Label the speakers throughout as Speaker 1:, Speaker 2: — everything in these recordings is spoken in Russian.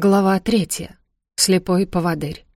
Speaker 1: Глава третья. Слепой поводырь.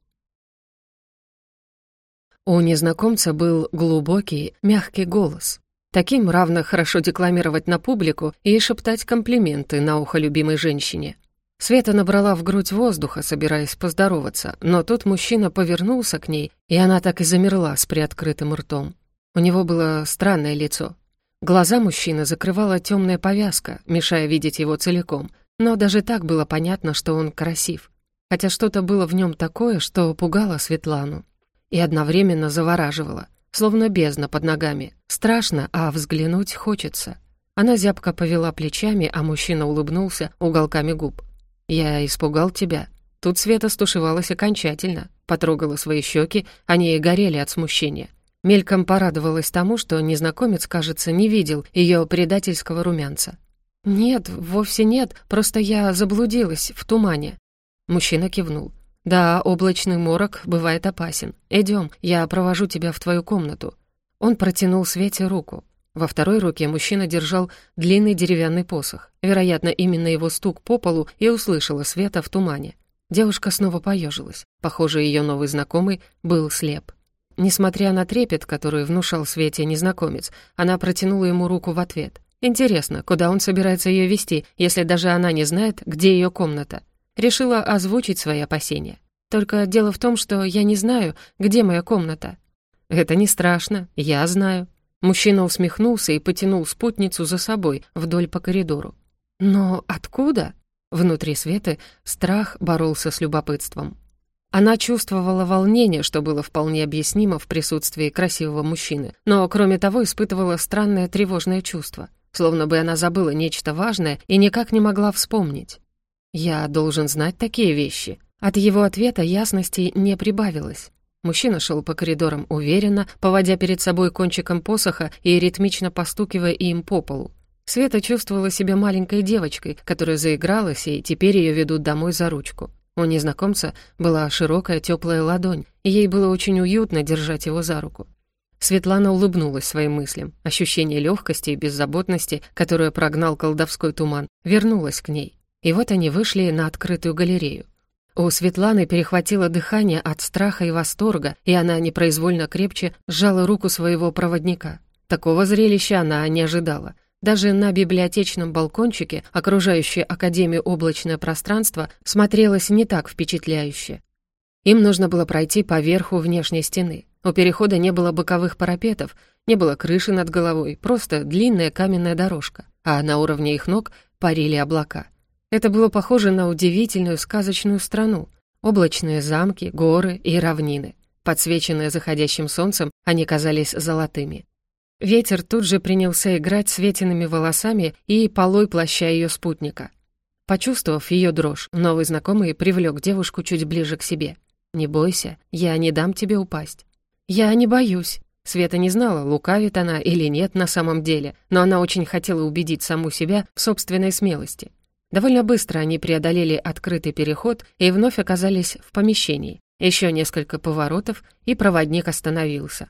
Speaker 1: У незнакомца был глубокий, мягкий голос. Таким равно хорошо декламировать на публику и шептать комплименты на ухо любимой женщине. Света набрала в грудь воздуха, собираясь поздороваться, но тут мужчина повернулся к ней, и она так и замерла с приоткрытым ртом. У него было странное лицо. Глаза мужчины закрывала темная повязка, мешая видеть его целиком — но даже так было понятно, что он красив. Хотя что-то было в нем такое, что пугало Светлану. И одновременно завораживало, словно бездна под ногами. Страшно, а взглянуть хочется. Она зябко повела плечами, а мужчина улыбнулся уголками губ. «Я испугал тебя». Тут Света стушевалась окончательно, потрогала свои щеки, они горели от смущения. Мельком порадовалась тому, что незнакомец, кажется, не видел ее предательского румянца. «Нет, вовсе нет, просто я заблудилась в тумане». Мужчина кивнул. «Да, облачный морок бывает опасен. Идем, я провожу тебя в твою комнату». Он протянул Свете руку. Во второй руке мужчина держал длинный деревянный посох. Вероятно, именно его стук по полу и услышала Света в тумане. Девушка снова поежилась. Похоже, ее новый знакомый был слеп. Несмотря на трепет, который внушал Свете незнакомец, она протянула ему руку в ответ. Интересно, куда он собирается ее вести, если даже она не знает, где ее комната. Решила озвучить свои опасения. Только дело в том, что я не знаю, где моя комната. Это не страшно, я знаю. Мужчина усмехнулся и потянул спутницу за собой вдоль по коридору. Но откуда? Внутри Светы страх боролся с любопытством. Она чувствовала волнение, что было вполне объяснимо в присутствии красивого мужчины, но, кроме того, испытывала странное тревожное чувство — словно бы она забыла нечто важное и никак не могла вспомнить. «Я должен знать такие вещи». От его ответа ясности не прибавилось. Мужчина шел по коридорам уверенно, поводя перед собой кончиком посоха и ритмично постукивая им по полу. Света чувствовала себя маленькой девочкой, которая заигралась, и теперь ее ведут домой за ручку. У незнакомца была широкая теплая ладонь, и ей было очень уютно держать его за руку. Светлана улыбнулась своим мыслям. Ощущение легкости и беззаботности, которое прогнал колдовской туман, вернулось к ней. И вот они вышли на открытую галерею. У Светланы перехватило дыхание от страха и восторга, и она непроизвольно крепче сжала руку своего проводника. Такого зрелища она не ожидала. Даже на библиотечном балкончике, окружающее Академию облачное пространство, смотрелось не так впечатляюще. Им нужно было пройти по верху внешней стены. У перехода не было боковых парапетов, не было крыши над головой, просто длинная каменная дорожка, а на уровне их ног парили облака. Это было похоже на удивительную сказочную страну. Облачные замки, горы и равнины. Подсвеченные заходящим солнцем, они казались золотыми. Ветер тут же принялся играть светиными волосами и полой плаща ее спутника. Почувствовав ее дрожь, новый знакомый привлек девушку чуть ближе к себе. «Не бойся, я не дам тебе упасть». «Я не боюсь». Света не знала, лукавит она или нет на самом деле, но она очень хотела убедить саму себя в собственной смелости. Довольно быстро они преодолели открытый переход и вновь оказались в помещении. Еще несколько поворотов, и проводник остановился.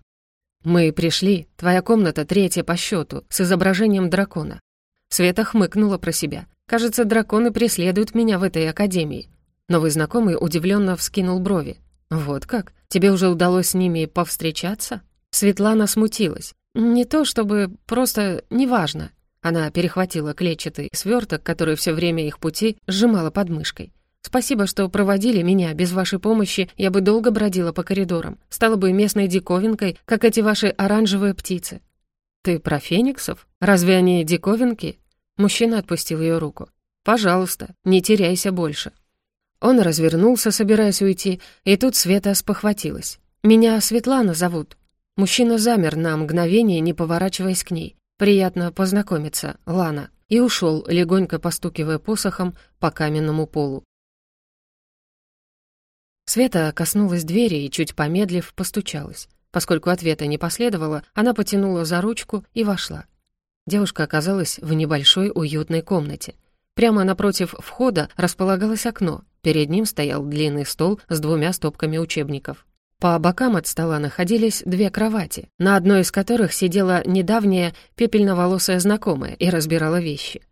Speaker 1: «Мы пришли. Твоя комната третья по счету, с изображением дракона». Света хмыкнула про себя. «Кажется, драконы преследуют меня в этой академии». Новый знакомый удивленно вскинул брови. «Вот как? Тебе уже удалось с ними повстречаться?» Светлана смутилась. «Не то чтобы, просто неважно». Она перехватила клетчатый сверток, который все время их пути сжимала под мышкой. «Спасибо, что проводили меня. Без вашей помощи я бы долго бродила по коридорам. Стала бы местной диковинкой, как эти ваши оранжевые птицы». «Ты про фениксов? Разве они диковинки?» Мужчина отпустил ее руку. «Пожалуйста, не теряйся больше». Он развернулся, собираясь уйти, и тут Света спохватилась. «Меня Светлана зовут». Мужчина замер на мгновение, не поворачиваясь к ней. «Приятно познакомиться, Лана», и ушел, легонько постукивая посохом по каменному полу. Света коснулась двери и, чуть помедлив, постучалась. Поскольку ответа не последовало, она потянула за ручку и вошла. Девушка оказалась в небольшой уютной комнате. Прямо напротив входа располагалось окно, Перед ним стоял длинный стол с двумя стопками учебников. По бокам от стола находились две кровати, на одной из которых сидела недавняя пепельноволосая знакомая и разбирала вещи.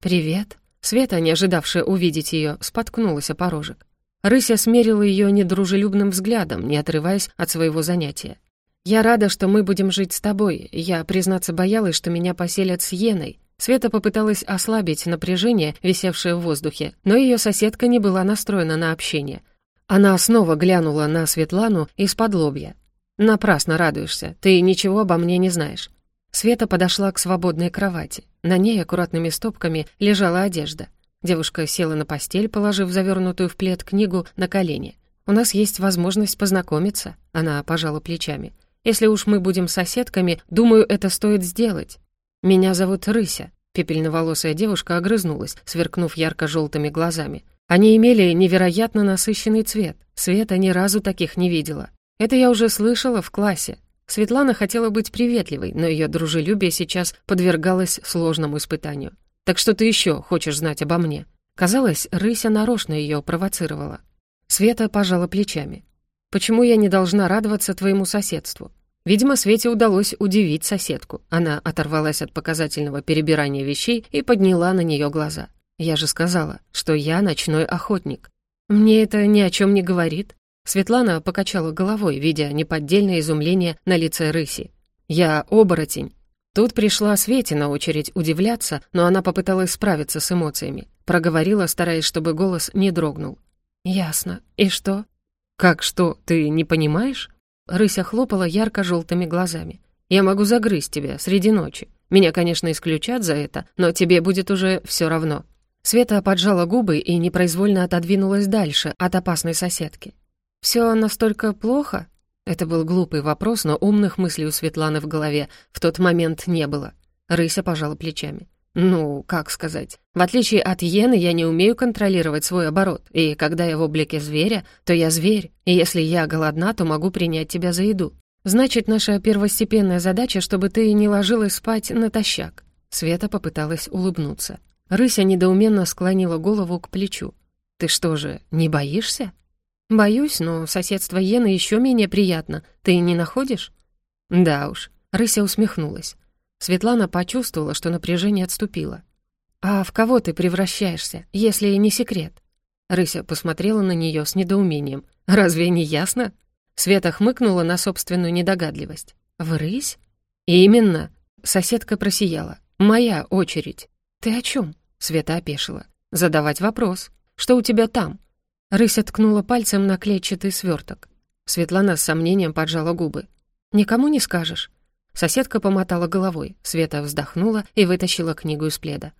Speaker 1: «Привет», Света, не ожидавшая увидеть ее, споткнулась о порожек. Рыся смерила ее недружелюбным взглядом, не отрываясь от своего занятия. «Я рада, что мы будем жить с тобой. Я, признаться, боялась, что меня поселят с Йеной». Света попыталась ослабить напряжение, висевшее в воздухе, но ее соседка не была настроена на общение. Она снова глянула на Светлану из-под лобья. «Напрасно радуешься, ты ничего обо мне не знаешь». Света подошла к свободной кровати. На ней аккуратными стопками лежала одежда. Девушка села на постель, положив завернутую в плед книгу на колени. «У нас есть возможность познакомиться», — она пожала плечами. Если уж мы будем соседками, думаю, это стоит сделать. Меня зовут Рыся». Пепельноволосая девушка огрызнулась, сверкнув ярко-желтыми глазами. Они имели невероятно насыщенный цвет. Света ни разу таких не видела. Это я уже слышала в классе. Светлана хотела быть приветливой, но ее дружелюбие сейчас подвергалось сложному испытанию. «Так что ты еще хочешь знать обо мне?» Казалось, Рыся нарочно ее провоцировала. Света пожала плечами. Почему я не должна радоваться твоему соседству? Видимо, Свете удалось удивить соседку. Она оторвалась от показательного перебирания вещей и подняла на нее глаза. Я же сказала, что я ночной охотник. Мне это ни о чем не говорит. Светлана покачала головой, видя неподдельное изумление на лице рыси. «Я оборотень». Тут пришла Свете на очередь удивляться, но она попыталась справиться с эмоциями. Проговорила, стараясь, чтобы голос не дрогнул. «Ясно. И что?» «Как что, ты не понимаешь?» Рыся хлопала ярко-желтыми глазами. «Я могу загрызть тебя среди ночи. Меня, конечно, исключат за это, но тебе будет уже все равно». Света поджала губы и непроизвольно отодвинулась дальше от опасной соседки. «Все настолько плохо?» Это был глупый вопрос, но умных мыслей у Светланы в голове в тот момент не было. Рыся пожала плечами. Ну, как сказать. В отличие от иены, я не умею контролировать свой оборот, и когда я в облике зверя, то я зверь, и если я голодна, то могу принять тебя за еду. Значит, наша первостепенная задача, чтобы ты не ложилась спать натощак. Света попыталась улыбнуться. Рыся недоуменно склонила голову к плечу. «Ты что же, не боишься?» «Боюсь, но соседство Йены еще менее приятно. Ты не находишь?» «Да уж». Рыся усмехнулась. Светлана почувствовала, что напряжение отступило. «А в кого ты превращаешься, если не секрет?» Рыся посмотрела на нее с недоумением. «Разве не ясно?» Света хмыкнула на собственную недогадливость. «В рысь?» «Именно!» Соседка просияла. «Моя очередь». «Ты о чем? Света опешила. «Задавать вопрос. Что у тебя там?» Рыся ткнула пальцем на клетчатый сверток. Светлана с сомнением поджала губы. «Никому не скажешь?» Соседка помотала головой, Света вздохнула и вытащила книгу из пледа.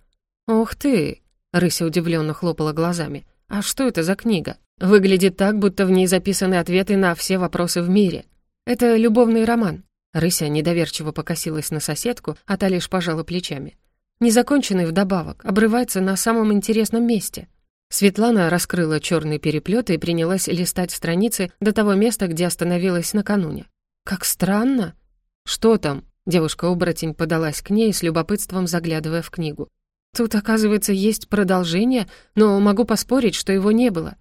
Speaker 1: «Ух ты!» — Рыся удивленно хлопала глазами. «А что это за книга? Выглядит так, будто в ней записаны ответы на все вопросы в мире. Это любовный роман». Рыся недоверчиво покосилась на соседку, а та лишь пожала плечами. Незаконченный вдобавок, обрывается на самом интересном месте. Светлана раскрыла черный переплет и принялась листать страницы до того места, где остановилась накануне. «Как странно!» «Что там?» Девушка-оборотень подалась к ней с любопытством, заглядывая в книгу. «Тут, оказывается, есть продолжение, но могу поспорить, что его не было.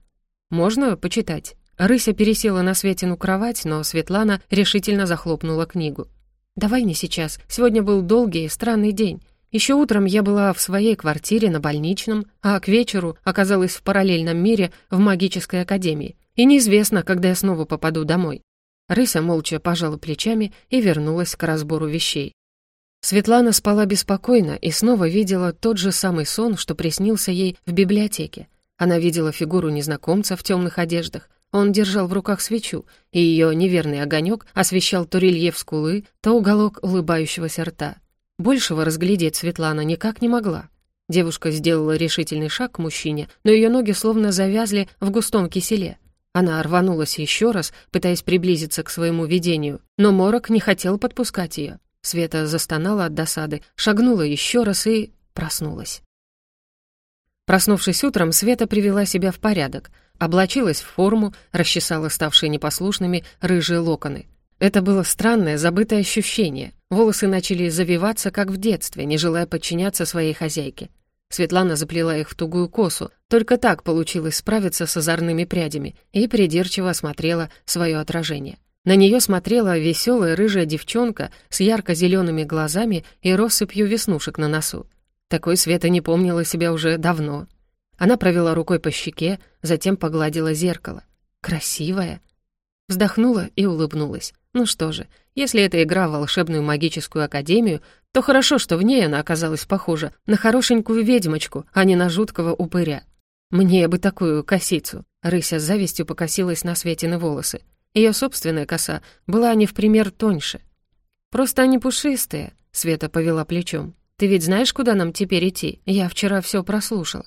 Speaker 1: Можно почитать?» Рыся пересела на Светину кровать, но Светлана решительно захлопнула книгу. «Давай не сейчас. Сегодня был долгий и странный день. Еще утром я была в своей квартире на больничном, а к вечеру оказалась в параллельном мире в магической академии. И неизвестно, когда я снова попаду домой. Рыся молча пожала плечами и вернулась к разбору вещей. Светлана спала беспокойно и снова видела тот же самый сон, что приснился ей в библиотеке. Она видела фигуру незнакомца в темных одеждах. Он держал в руках свечу, и ее неверный огонек освещал то рельеф скулы, то уголок улыбающегося рта. Большего разглядеть Светлана никак не могла. Девушка сделала решительный шаг к мужчине, но ее ноги словно завязли в густом киселе. Она рванулась еще раз, пытаясь приблизиться к своему видению, но Морок не хотел подпускать ее. Света застонала от досады, шагнула еще раз и проснулась. Проснувшись утром, Света привела себя в порядок, облачилась в форму, расчесала ставшие непослушными рыжие локоны. Это было странное, забытое ощущение. Волосы начали завиваться, как в детстве, не желая подчиняться своей хозяйке. Светлана заплела их в тугую косу. Только так получилось справиться с озорными прядями и придирчиво осмотрела свое отражение. На нее смотрела веселая рыжая девчонка с ярко-зелеными глазами и россыпью веснушек на носу. Такой Света не помнила себя уже давно. Она провела рукой по щеке, затем погладила зеркало. Красивая. Вздохнула и улыбнулась. Ну что же, если это игра в волшебную магическую академию, то хорошо, что в ней она оказалась похожа на хорошенькую ведьмочку, а не на жуткого упыря. Мне бы такую косицу. Рыся с завистью покосилась на Светины волосы. Ее собственная коса была не в пример тоньше. «Просто они пушистые», — Света повела плечом. «Ты ведь знаешь, куда нам теперь идти? Я вчера все прослушала».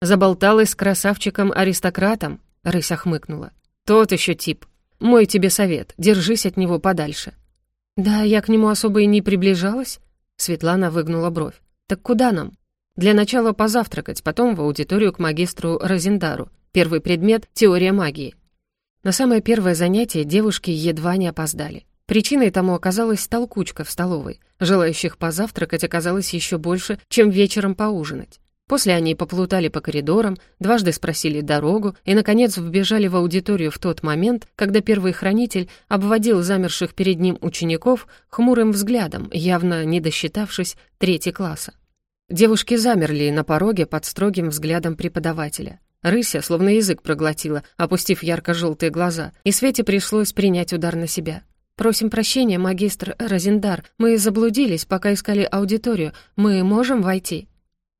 Speaker 1: «Заболталась с красавчиком-аристократом?» — Рыся хмыкнула. «Тот еще тип. Мой тебе совет, держись от него подальше». «Да, я к нему особо и не приближалась», — Светлана выгнула бровь. «Так куда нам?» «Для начала позавтракать, потом в аудиторию к магистру Розендару. Первый предмет — теория магии. На самое первое занятие девушки едва не опоздали. Причиной тому оказалась толкучка в столовой. Желающих позавтракать оказалось еще больше, чем вечером поужинать. После они поплутали по коридорам, дважды спросили дорогу и, наконец, вбежали в аудиторию в тот момент, когда первый хранитель обводил замерших перед ним учеников хмурым взглядом, явно не досчитавшись третьего класса. Девушки замерли на пороге под строгим взглядом преподавателя. Рыся словно язык проглотила, опустив ярко-желтые глаза, и Свете пришлось принять удар на себя. «Просим прощения, магистр Розендар, мы заблудились, пока искали аудиторию. Мы можем войти?»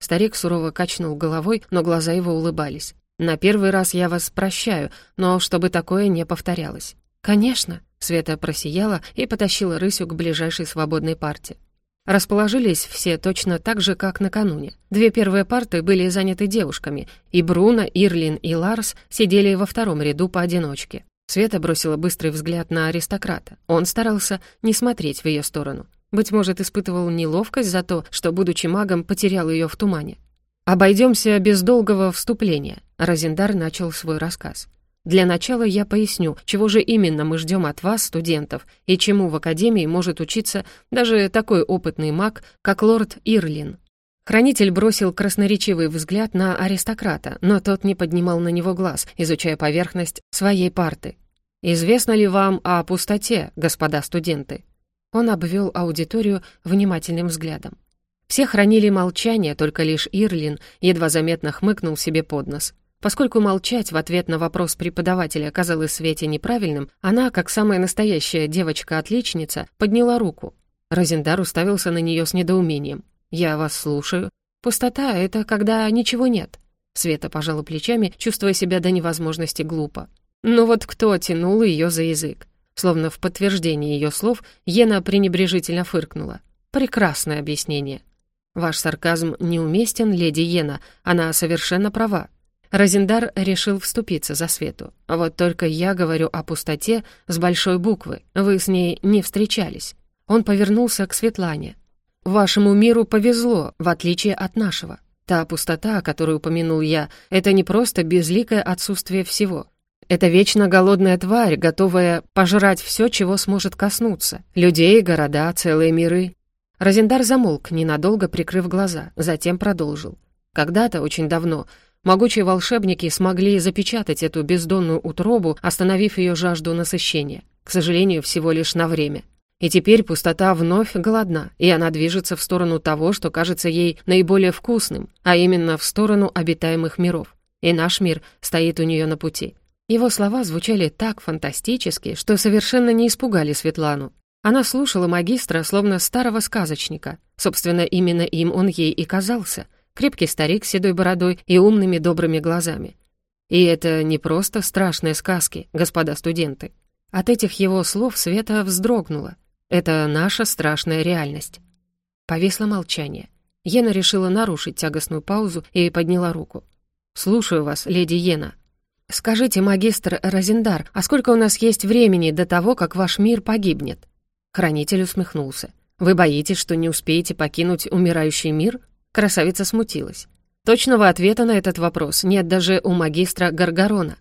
Speaker 1: Старик сурово качнул головой, но глаза его улыбались. «На первый раз я вас прощаю, но чтобы такое не повторялось». «Конечно», — Света просияла и потащила рысю к ближайшей свободной парте. Расположились все точно так же, как накануне. Две первые парты были заняты девушками, и Бруно, Ирлин и Ларс сидели во втором ряду поодиночке. Света бросила быстрый взгляд на аристократа. Он старался не смотреть в ее сторону. Быть может, испытывал неловкость за то, что, будучи магом, потерял ее в тумане. «Обойдемся без долгого вступления», — Розендар начал свой рассказ. Для начала я поясню, чего же именно мы ждем от вас, студентов, и чему в Академии может учиться даже такой опытный маг, как лорд Ирлин. Хранитель бросил красноречивый взгляд на аристократа, но тот не поднимал на него глаз, изучая поверхность своей парты. «Известно ли вам о пустоте, господа студенты?» Он обвел аудиторию внимательным взглядом. Все хранили молчание, только лишь Ирлин едва заметно хмыкнул себе под нос. Поскольку молчать в ответ на вопрос преподавателя оказалось Свете неправильным, она, как самая настоящая девочка-отличница, подняла руку. Розендар уставился на нее с недоумением. «Я вас слушаю. Пустота — это когда ничего нет». Света пожала плечами, чувствуя себя до невозможности глупо. Ну вот кто тянул ее за язык? Словно в подтверждение ее слов, Ена пренебрежительно фыркнула. «Прекрасное объяснение». «Ваш сарказм неуместен, леди Ена, она совершенно права. Розендар решил вступиться за Свету. Вот только я говорю о пустоте с большой буквы. Вы с ней не встречались. Он повернулся к Светлане. Вашему миру повезло, в отличие от нашего. Та пустота, о которой упомянул я, это не просто безликое отсутствие всего. Это вечно голодная тварь, готовая пожрать все, чего сможет коснуться. Людей, города, целые миры. Розендар замолк, ненадолго прикрыв глаза, затем продолжил. Когда-то, очень давно, Могучие волшебники смогли запечатать эту бездонную утробу, остановив ее жажду насыщения. К сожалению, всего лишь на время. И теперь пустота вновь голодна, и она движется в сторону того, что кажется ей наиболее вкусным, а именно в сторону обитаемых миров. И наш мир стоит у нее на пути. Его слова звучали так фантастически, что совершенно не испугали Светлану. Она слушала магистра, словно старого сказочника. Собственно, именно им он ей и казался — крепкий старик с седой бородой и умными добрыми глазами. И это не просто страшные сказки, господа студенты. От этих его слов Света вздрогнула. Это наша страшная реальность. Повисло молчание. Ена решила нарушить тягостную паузу и подняла руку. «Слушаю вас, леди Ена». «Скажите, магистр Розендар, а сколько у нас есть времени до того, как ваш мир погибнет?» Хранитель усмехнулся. «Вы боитесь, что не успеете покинуть умирающий мир?» Красавица смутилась. Точного ответа на этот вопрос нет даже у магистра Гаргарона.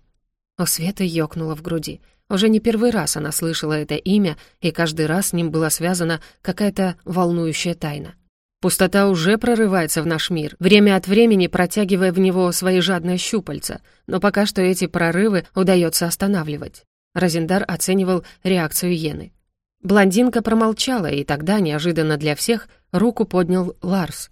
Speaker 1: У Светы ёкнуло в груди. Уже не первый раз она слышала это имя, и каждый раз с ним была связана какая-то волнующая тайна. Пустота уже прорывается в наш мир, время от времени протягивая в него свои жадные щупальца, но пока что эти прорывы удается останавливать. Розендар оценивал реакцию Йены. Блондинка промолчала, и тогда, неожиданно для всех, руку поднял Ларс.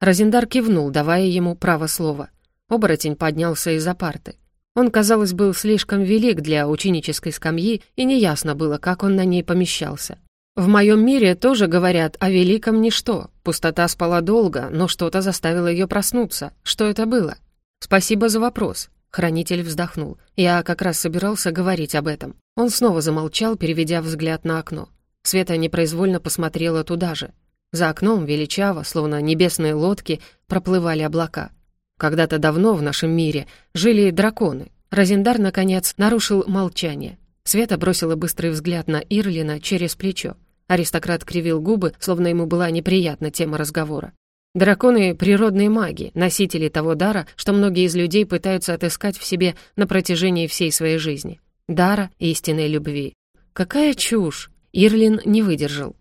Speaker 1: Розендар кивнул, давая ему право слова. Оборотень поднялся из-за парты. Он, казалось, был слишком велик для ученической скамьи, и неясно было, как он на ней помещался. В моем мире тоже говорят о великом ничто. Пустота спала долго, но что-то заставило ее проснуться. Что это было? Спасибо за вопрос. Хранитель вздохнул. Я как раз собирался говорить об этом. Он снова замолчал, переведя взгляд на окно. Света непроизвольно посмотрела туда же. За окном величаво, словно небесные лодки, проплывали облака. Когда-то давно в нашем мире жили драконы. Розендар, наконец, нарушил молчание. Света бросила быстрый взгляд на Ирлина через плечо. Аристократ кривил губы, словно ему была неприятна тема разговора. Драконы — природные маги, носители того дара, что многие из людей пытаются отыскать в себе на протяжении всей своей жизни. Дара истинной любви. Какая чушь! Ирлин не выдержал.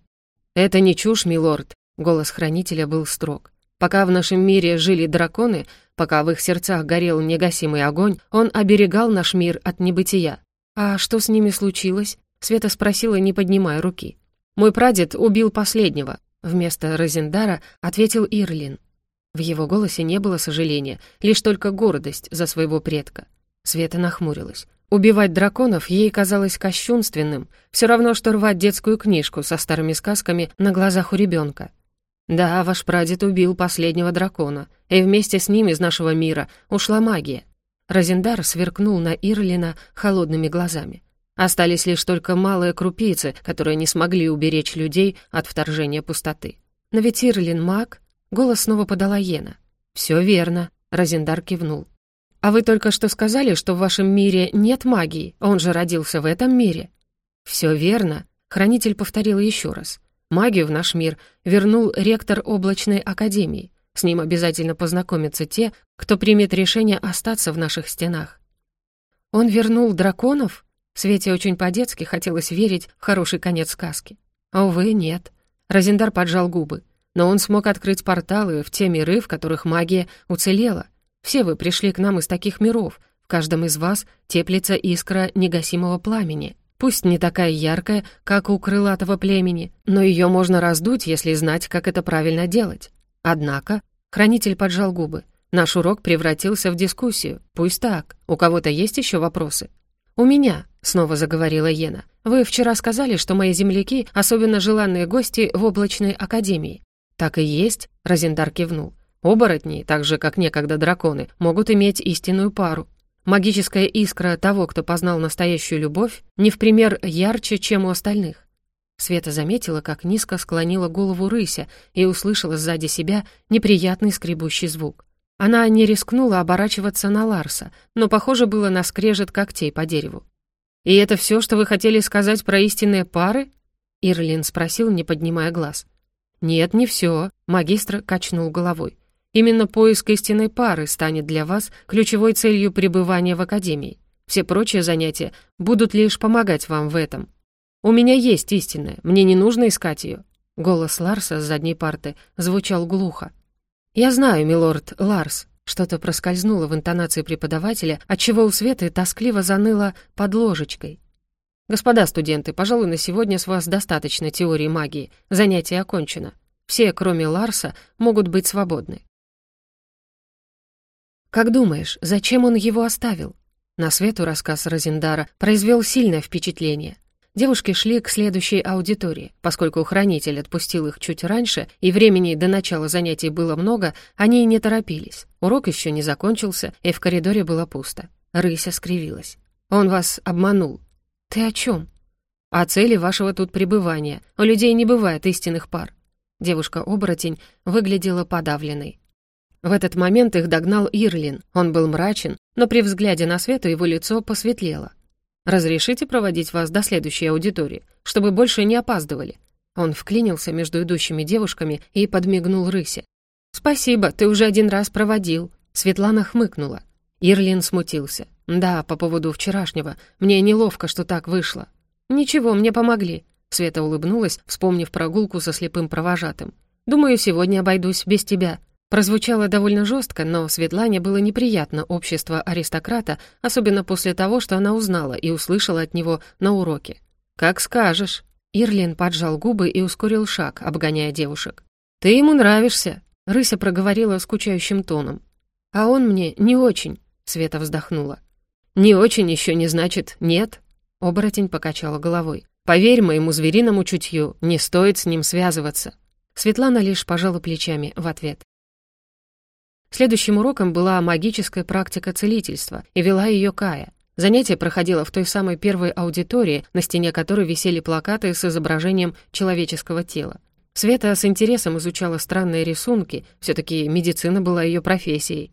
Speaker 1: «Это не чушь, милорд», — голос хранителя был строг. Пока в нашем мире жили драконы, пока в их сердцах горел негасимый огонь, он оберегал наш мир от небытия. А что с ними случилось? Света спросила, не поднимая руки. Мой прадед убил последнего. Вместо Розендара ответил Ирлин. В его голосе не было сожаления, лишь только гордость за своего предка. Света нахмурилась. Убивать драконов ей казалось кощунственным, все равно, что рвать детскую книжку со старыми сказками на глазах у ребенка. Да, ваш прадед убил последнего дракона, и вместе с ним из нашего мира ушла магия. Розендар сверкнул на Ирлина холодными глазами. Остались лишь только малые крупицы, которые не смогли уберечь людей от вторжения пустоты. Но ведь Ирлин маг, голос снова подала Йена. Все верно, Розендар кивнул. А вы только что сказали, что в вашем мире нет магии, он же родился в этом мире. Все верно, хранитель повторил еще раз. Магию в наш мир вернул ректор облачной академии. С ним обязательно познакомятся те, кто примет решение остаться в наших стенах. Он вернул драконов? Свете очень по-детски хотелось верить в хороший конец сказки. А, увы, нет. Розендар поджал губы. Но он смог открыть порталы в те миры, в которых магия уцелела. Все вы пришли к нам из таких миров. В каждом из вас теплится искра негасимого пламени. Пусть не такая яркая, как у крылатого племени, но ее можно раздуть, если знать, как это правильно делать. Однако, хранитель поджал губы. Наш урок превратился в дискуссию. Пусть так. У кого-то есть еще вопросы? «У меня», — снова заговорила Ена. «Вы вчера сказали, что мои земляки — особенно желанные гости в облачной академии». «Так и есть», — Розендар кивнул. «Оборотни, так же, как некогда драконы, могут иметь истинную пару. Магическая искра того, кто познал настоящую любовь, не в пример ярче, чем у остальных. Света заметила, как низко склонила голову рыся и услышала сзади себя неприятный скребущий звук. Она не рискнула оборачиваться на Ларса, но похоже было на скрежет когтей по дереву. «И это все, что вы хотели сказать про истинные пары?» Ирлин спросил, не поднимая глаз. «Нет, не все», — магистр качнул головой. Именно поиск истинной пары станет для вас ключевой целью пребывания в Академии. Все прочие занятия будут лишь помогать вам в этом. У меня есть истинная, мне не нужно искать ее. Голос Ларса с задней парты звучал глухо. «Я знаю, милорд Ларс», что-то проскользнуло в интонации преподавателя, отчего у Светы тоскливо заныло под ложечкой. «Господа студенты, пожалуй, на сегодня с вас достаточно теории магии. Занятие окончено. Все, кроме Ларса, могут быть свободны. «Как думаешь, зачем он его оставил?» На Свету рассказ Розендара произвел сильное впечатление. Девушки шли к следующей аудитории. Поскольку хранитель отпустил их чуть раньше, и времени до начала занятий было много, они не торопились. Урок еще не закончился, и в коридоре было пусто. Рыся скривилась. «Он вас обманул». «Ты о чем?» «О цели вашего тут пребывания. У людей не бывает истинных пар». Девушка-оборотень выглядела подавленной. В этот момент их догнал Ирлин. Он был мрачен, но при взгляде на Свету его лицо посветлело. «Разрешите проводить вас до следующей аудитории, чтобы больше не опаздывали?» Он вклинился между идущими девушками и подмигнул рысе. «Спасибо, ты уже один раз проводил». Светлана хмыкнула. Ирлин смутился. «Да, по поводу вчерашнего. Мне неловко, что так вышло». «Ничего, мне помогли». Света улыбнулась, вспомнив прогулку со слепым провожатым. «Думаю, сегодня обойдусь без тебя. Прозвучало довольно жестко, но Светлане было неприятно общество аристократа, особенно после того, что она узнала и услышала от него на уроке. «Как скажешь». Ирлин поджал губы и ускорил шаг, обгоняя девушек. «Ты ему нравишься». Рыся проговорила скучающим тоном. «А он мне не очень», — Света вздохнула. «Не очень еще не значит нет», — оборотень покачала головой. «Поверь моему звериному чутью, не стоит с ним связываться». Светлана лишь пожала плечами в ответ. Следующим уроком была магическая практика целительства, и вела ее Кая. Занятие проходило в той самой первой аудитории, на стене которой висели плакаты с изображением человеческого тела. Света с интересом изучала странные рисунки, все таки медицина была ее профессией.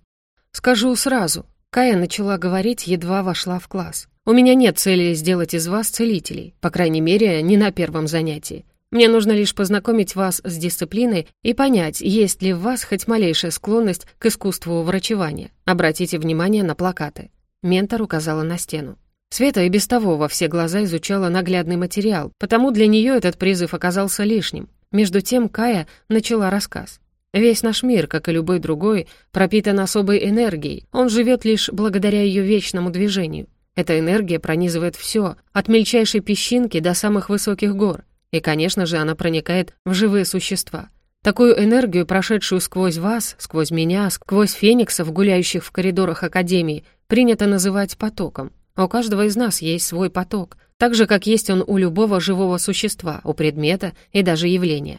Speaker 1: «Скажу сразу», — Кая начала говорить, едва вошла в класс. «У меня нет цели сделать из вас целителей, по крайней мере, не на первом занятии. Мне нужно лишь познакомить вас с дисциплиной и понять, есть ли в вас хоть малейшая склонность к искусству врачевания. Обратите внимание на плакаты. Ментор указала на стену. Света и без того во все глаза изучала наглядный материал, потому для нее этот призыв оказался лишним. Между тем Кая начала рассказ. Весь наш мир, как и любой другой, пропитан особой энергией. Он живет лишь благодаря ее вечному движению. Эта энергия пронизывает все, от мельчайшей песчинки до самых высоких гор. И, конечно же, она проникает в живые существа. Такую энергию, прошедшую сквозь вас, сквозь меня, сквозь фениксов, гуляющих в коридорах Академии, принято называть потоком. У каждого из нас есть свой поток, так же, как есть он у любого живого существа, у предмета и даже явления.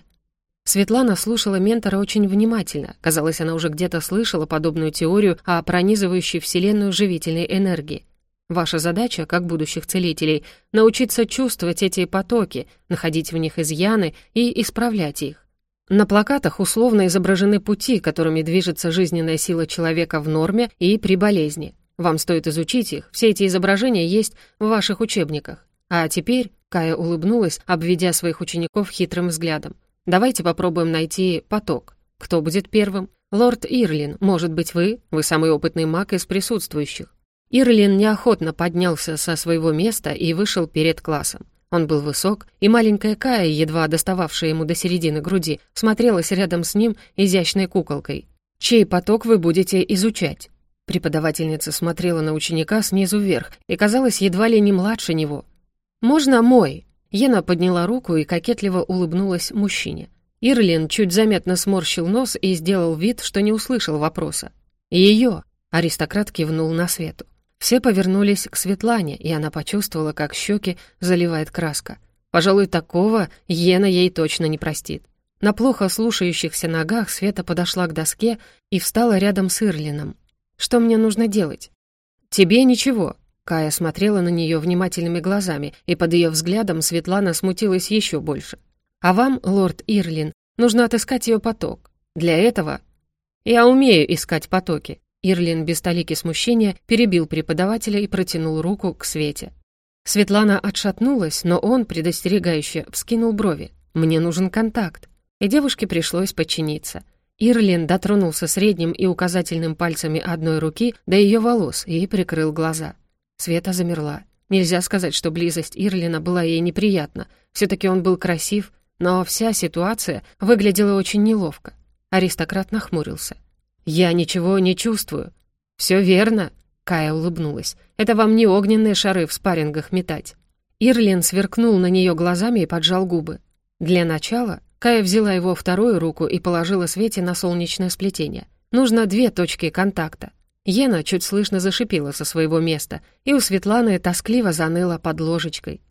Speaker 1: Светлана слушала ментора очень внимательно. Казалось, она уже где-то слышала подобную теорию о пронизывающей Вселенную живительной энергии. Ваша задача, как будущих целителей, научиться чувствовать эти потоки, находить в них изъяны и исправлять их. На плакатах условно изображены пути, которыми движется жизненная сила человека в норме и при болезни. Вам стоит изучить их, все эти изображения есть в ваших учебниках. А теперь, Кая улыбнулась, обведя своих учеников хитрым взглядом, давайте попробуем найти поток. Кто будет первым? Лорд Ирлин, может быть, вы? Вы самый опытный маг из присутствующих. Ирлин неохотно поднялся со своего места и вышел перед классом. Он был высок, и маленькая Кая, едва достававшая ему до середины груди, смотрелась рядом с ним изящной куколкой. «Чей поток вы будете изучать?» Преподавательница смотрела на ученика снизу вверх и казалась едва ли не младше него. «Можно мой?» Ена подняла руку и кокетливо улыбнулась мужчине. Ирлин чуть заметно сморщил нос и сделал вид, что не услышал вопроса. «Ее!» — аристократ кивнул на свету. Все повернулись к Светлане, и она почувствовала, как щеки заливает краска. Пожалуй, такого Ена ей точно не простит. На плохо слушающихся ногах Света подошла к доске и встала рядом с Ирлином. «Что мне нужно делать?» «Тебе ничего». Кая смотрела на нее внимательными глазами, и под ее взглядом Светлана смутилась еще больше. «А вам, лорд Ирлин, нужно отыскать ее поток. Для этого...» «Я умею искать потоки», Ирлин без толики смущения перебил преподавателя и протянул руку к Свете. Светлана отшатнулась, но он, предостерегающе, вскинул брови. «Мне нужен контакт». И девушке пришлось подчиниться. Ирлин дотронулся средним и указательным пальцами одной руки до ее волос и прикрыл глаза. Света замерла. Нельзя сказать, что близость Ирлина была ей неприятна. все таки он был красив, но вся ситуация выглядела очень неловко. Аристократ нахмурился. «Я ничего не чувствую». «Все верно», — Кая улыбнулась. «Это вам не огненные шары в спаррингах метать». Ирлин сверкнул на нее глазами и поджал губы. Для начала Кая взяла его вторую руку и положила Свете на солнечное сплетение. Нужно две точки контакта. Ена чуть слышно зашипела со своего места, и у Светланы тоскливо заныла под ложечкой.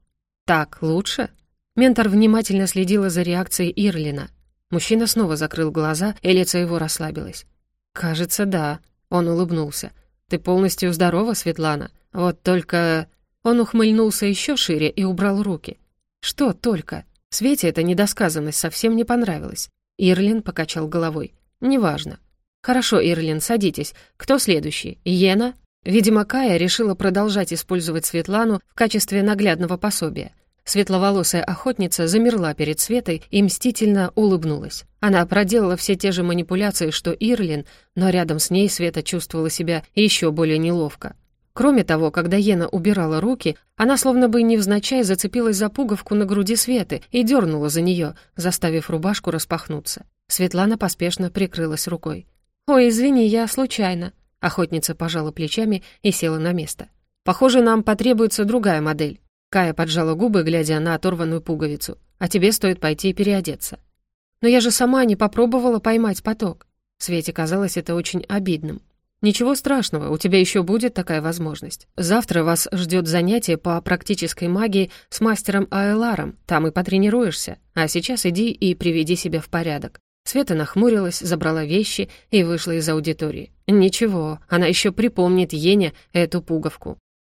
Speaker 1: «Так лучше?» Ментор внимательно следила за реакцией Ирлина. Мужчина снова закрыл глаза, и лицо его расслабилось. «Кажется, да», — он улыбнулся. «Ты полностью здорова, Светлана? Вот только...» Он ухмыльнулся еще шире и убрал руки. «Что только?» Свете эта недосказанность совсем не понравилась. Ирлин покачал головой. «Неважно». «Хорошо, Ирлин, садитесь. Кто следующий? Йена?» Видимо, Кая решила продолжать использовать Светлану в качестве наглядного пособия. Светловолосая охотница замерла перед Светой и мстительно улыбнулась. Она проделала все те же манипуляции, что Ирлин, но рядом с ней Света чувствовала себя еще более неловко. Кроме того, когда Ена убирала руки, она словно бы невзначай зацепилась за пуговку на груди Светы и дернула за нее, заставив рубашку распахнуться. Светлана поспешно прикрылась рукой. «Ой, извини, я случайно». Охотница пожала плечами и села на место. «Похоже, нам потребуется другая модель». Кая поджала губы, глядя на оторванную пуговицу. «А тебе стоит пойти и переодеться». «Но я же сама не попробовала поймать поток». Свете казалось это очень обидным. «Ничего страшного, у тебя еще будет такая возможность. Завтра вас ждет занятие по практической магии с мастером Аэларом, там и потренируешься. А сейчас иди и приведи себя в порядок». Света нахмурилась, забрала вещи и вышла из аудитории. Ничего, она еще припомнит Ене эту пуговку.